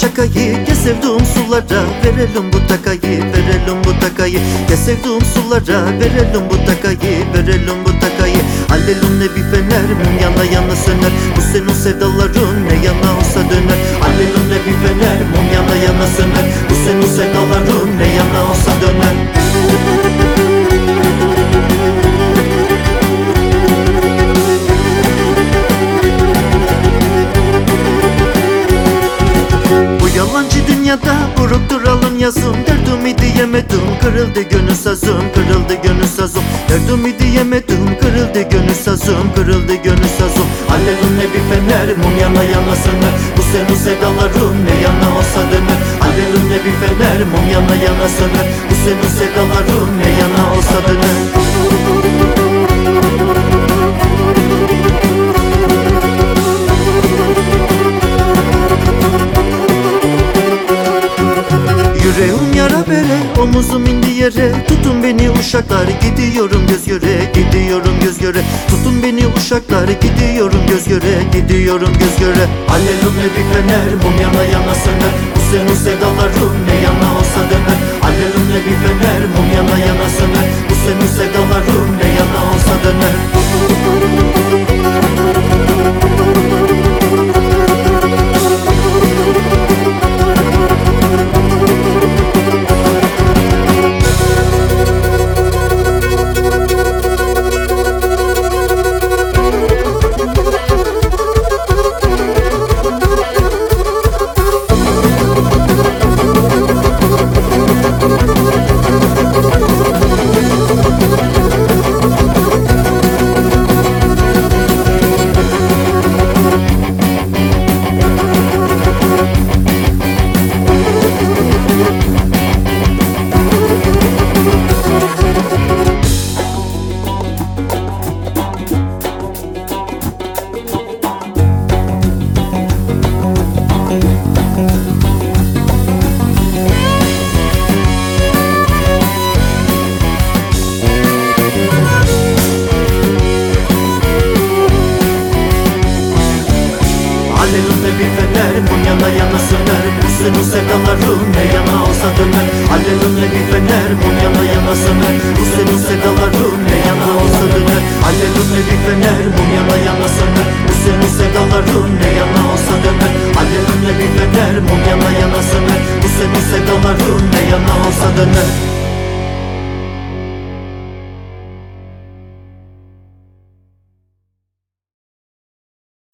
takayı Gel sevduğum sulara verelim bu takayı Verelim bu takayı. Gel sevduğum sulara verelim bu takayı Verelim bu takayı. Alelum ne bir fener mum yana yana söner. Bu senin sevdaların ne yana olsa döner. Alelum ne bir fener mum dünyada vurup duralım yazım Derdimi diyemedim kırıldı gönül sazım Kırıldı gönül sazım. Derdimi diyemedim kırıldı gönül sazım Kırıldı gönül sazım. Alevim ne bir fener mum yana yana söner Bu senin sevdaların ne yana olsa döner Alevim ne bir fener mum yana yana söner Bu senin sevdaların ne yana olsa döner yara bere, omuzum indi yere. Tutun beni uşaklar, gidiyorum göz göre Gidiyorum göz göre. Tutun beni uşaklar, gidiyorum göz göre Gidiyorum göz göre. Alelumle bir fener, mum yana yana söner. Bu senin sevdaların ne yana olsa döner. Alelumle bir fener, mum yana yana söner. Bu senin sevdaların ne yana olsa döner yana söner Bu senin sevdaların ne yana olsa döner Alelumle bir fener mum yana yana söner Bu senin sevdaların ne yana olsa döner Alelumle bir fener mum yana yana söner Bu senin sevdaların ne yana olsa döner Alelumle bir fener mum yana yana söner Bu senin sevdaların ne yana olsa döner